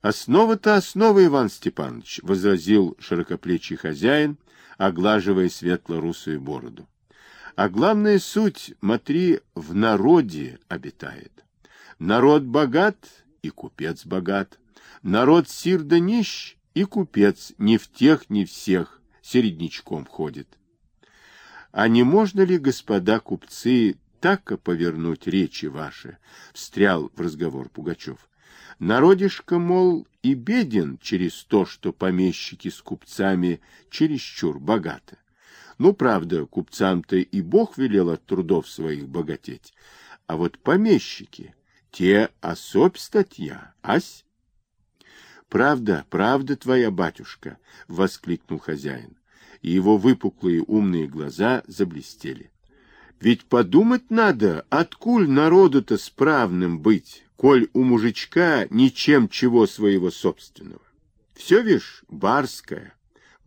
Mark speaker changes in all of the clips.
Speaker 1: Основа-то основа, Иван Степанович, — возразил широкоплечий хозяин, оглаживая светло-русую бороду. А главная суть, смотри, в народе обитает. Народ богат, и купец богат. Народ сир да нищ, и купец не в тех, не всех середнячком ходит. А не можно ли, господа купцы, так повернуть речи ваши? Встрял в разговор Пугачев. Народишко, мол, и беден через то, что помещики с купцами чересчур богаты. Ну, правда, купцам-то и Бог велел от трудов своих богатеть. А вот помещики, те особь статья, ась? Правда, правда твоя, батюшка, — воскликнул хозяин, и его выпуклые умные глаза заблестели. Ведь подумать надо, откуль народу-то справным быть, коль у мужичка ничем чего своего собственного. Все, вишь, барское.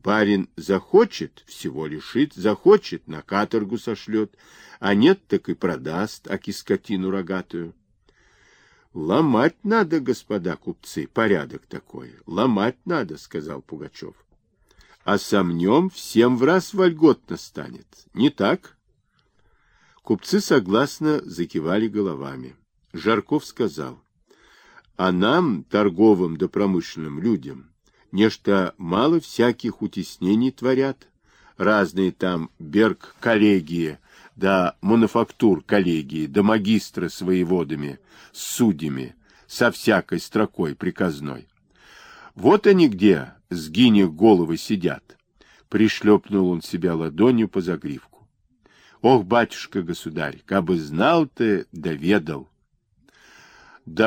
Speaker 1: Барин захочет, всего лишит, захочет, на каторгу сошлет, а нет, так и продаст, аки скотину рогатую. Ломать надо, господа купцы, порядок такой. Ломать надо, сказал Пугачев. А сомнем всем в раз вольготно станет. Не так? Купцы согласно закивали головами. Жарков сказал, а нам, торговым да промышленным людям, нечто мало всяких утеснений творят. Разные там берг-коллегии, да мануфактур коллегии, да магистры с воеводами, с судьями, со всякой строкой приказной. Вот они где, сгинев головы, сидят. Пришлепнул он себя ладонью по загривку. Ох, батюшка-государь, кабы знал ты, доведал. Да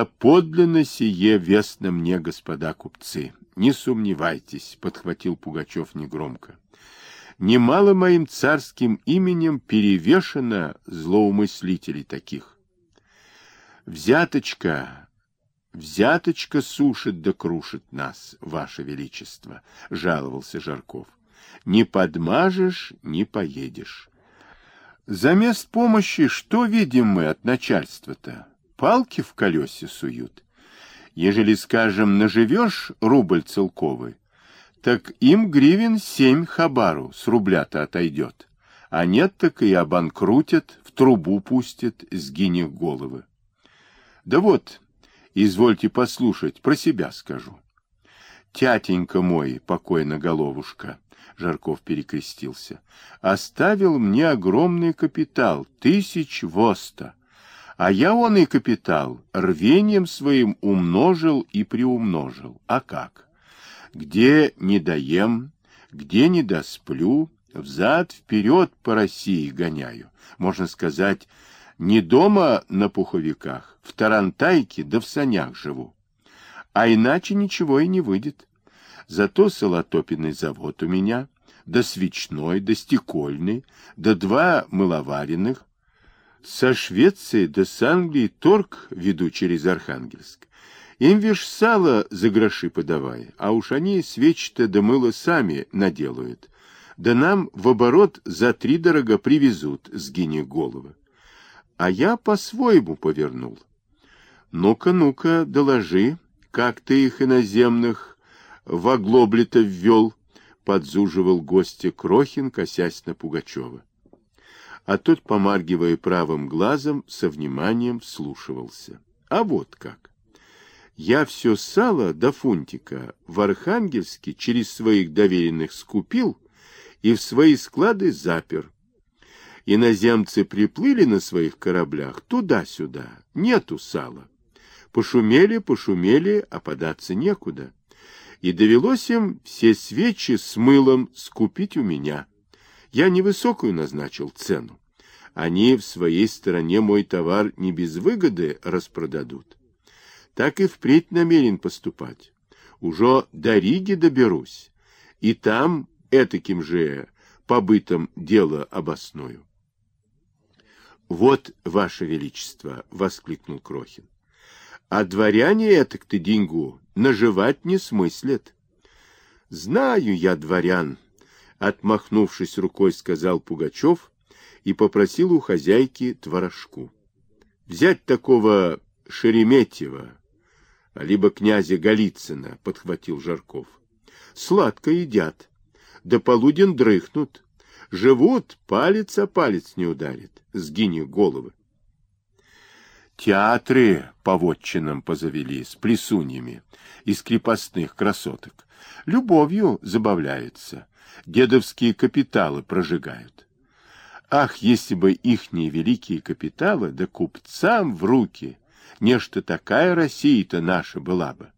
Speaker 1: подлинно сие вестно мне, господа купцы. Не сомневайтесь, подхватил Пугачев негромко немало моим царским именем перевешено злоумыслителей таких. Взяточка, взяточка сушит да крушит нас, ваше величество, жаловался Жарков. Не подмажешь, не поедешь. За мест помощи что видим мы от начальства-то? Палки в колесе суют. Ежели, скажем, наживешь рубль целковый, так им гривен семь хабару с рубля-то отойдет. А нет, так и обанкрутят, в трубу пустят, сгинев головы. Да вот, извольте послушать, про себя скажу. Тятенька мой, покойно головушка, Жарков перекрестился, оставил мне огромный капитал, тысяч воста. А я он и капитал рвением своим умножил и приумножил. А как? Где не доем, где не досплю, взад-вперед по России гоняю. Можно сказать, не дома на пуховиках, в Тарантайке да в санях живу. А иначе ничего и не выйдет. Зато солотопенный завод у меня, да свечной, да стекольный, да два мыловаренных. Со Швеции да с Англии торг веду через Архангельск. Им вишь сало за гроши подавай, а уж они свечи-то да мыло сами наделают. Да нам в оборот за три дорого привезут, сгини головы. А я по-своему повернул. Ну-ка, ну-ка, доложи, как ты их иноземных в оглобле-то ввел, подзуживал гостя Крохин, косясь на Пугачева. А тот, помаргивая правым глазом, со вниманием вслушивался. А вот как я все сало до фунтика в Архангельске через своих доверенных скупил и в свои склады запер. Иноземцы приплыли на своих кораблях туда-сюда, нету сала. Пошумели, пошумели, а податься некуда. И довелось им все свечи с мылом скупить у меня. Я невысокую назначил цену. Они в своей стороне мой товар не без выгоды распродадут так и впредь намерен поступать. Уже до Риги доберусь, и там этаким же побытом дело обосную. Вот, Ваше Величество, — воскликнул Крохин, — а дворяне этак-то деньгу наживать не смыслят. Знаю я дворян, — отмахнувшись рукой, сказал Пугачев и попросил у хозяйки творожку. Взять такого Шереметьева, либо князя Голицына, — подхватил Жарков. Сладко едят, до полуден дрыхнут, живут, палец о палец не ударит, сгини головы. Театры по вотчинам позавели с плесуньями из крепостных красоток. Любовью забавляются, дедовские капиталы прожигают. Ах, если бы ихние великие капиталы, да купцам в руки, нечто такая Россия-то наша была бы.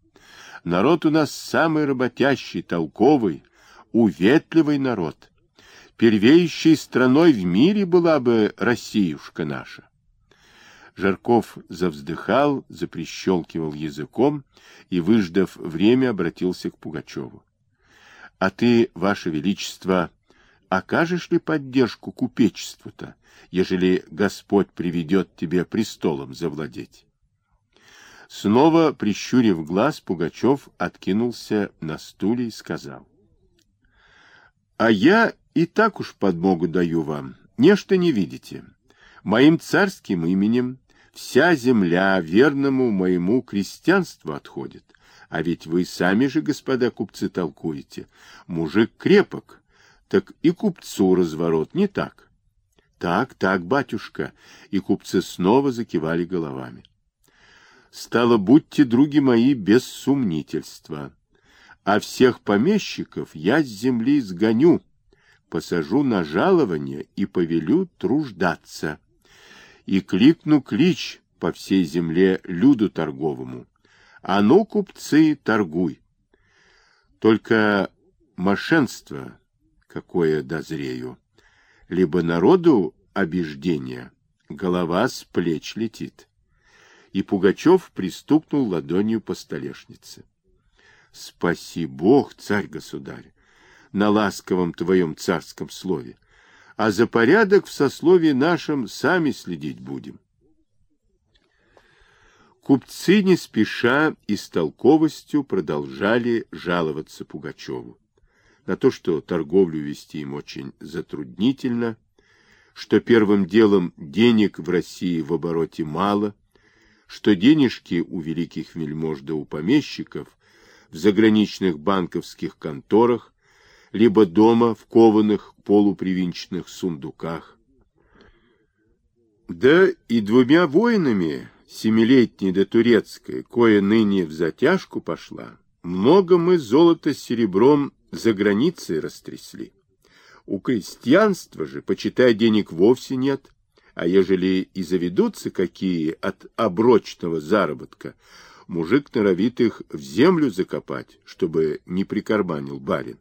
Speaker 1: Народ у нас самый работящий, толковый, уветливый народ. Первеющей страной в мире была бы Россиюшка наша. Жарков завздыхал, заприщелкивал языком и, выждав время, обратился к Пугачеву. — А ты, Ваше Величество, окажешь ли поддержку купечеству-то, ежели Господь приведет тебе престолом завладеть? Снова, прищурив глаз, Пугачев откинулся на стуле и сказал. — А я и так уж подмогу даю вам, нечто не видите. Моим царским именем вся земля верному моему крестьянству отходит. А ведь вы сами же, господа купцы, толкуете. Мужик крепок, так и купцу разворот, не так? Так, так, батюшка. И купцы снова закивали головами. Стало, будьте, други мои, без сумнительства. А всех помещиков я с земли сгоню, посажу на жалование и повелю труждаться. И кликну клич по всей земле люду торговому. А ну, купцы, торгуй. Только мошенство какое дозрею. Либо народу обиждение, голова с плеч летит. И Пугачев пристукнул ладонью по столешнице. Спаси Бог, царь-государь, на ласковом твоем царском слове, а за порядок в сословии нашем сами следить будем. Купцы не спеша и с толковостью продолжали жаловаться Пугачеву на то, что торговлю вести им очень затруднительно, что первым делом денег в России в обороте мало, что денежки у великих вельмож да у помещиков в заграничных банковских конторах, либо дома в кованых полупривинченных сундуках. Да и двумя воинами, семилетней да турецкой, кое ныне в затяжку пошла, много мы золота с серебром за границей растрясли. У крестьянства же, почитай, денег вовсе нет, а ежели и заведутся какие от оброчного заработка, мужик норовит их в землю закопать, чтобы не прикарманил барин.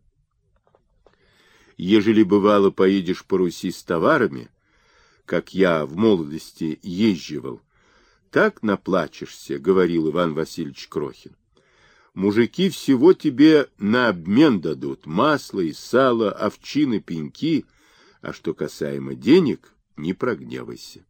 Speaker 1: Ежели бывало поедешь по Руси с товарами, как я в молодости езживал, так наплачешься, — говорил Иван Васильевич Крохин. Мужики всего тебе на обмен дадут, масло и сало, овчины, пеньки, а что касаемо денег, не прогневайся.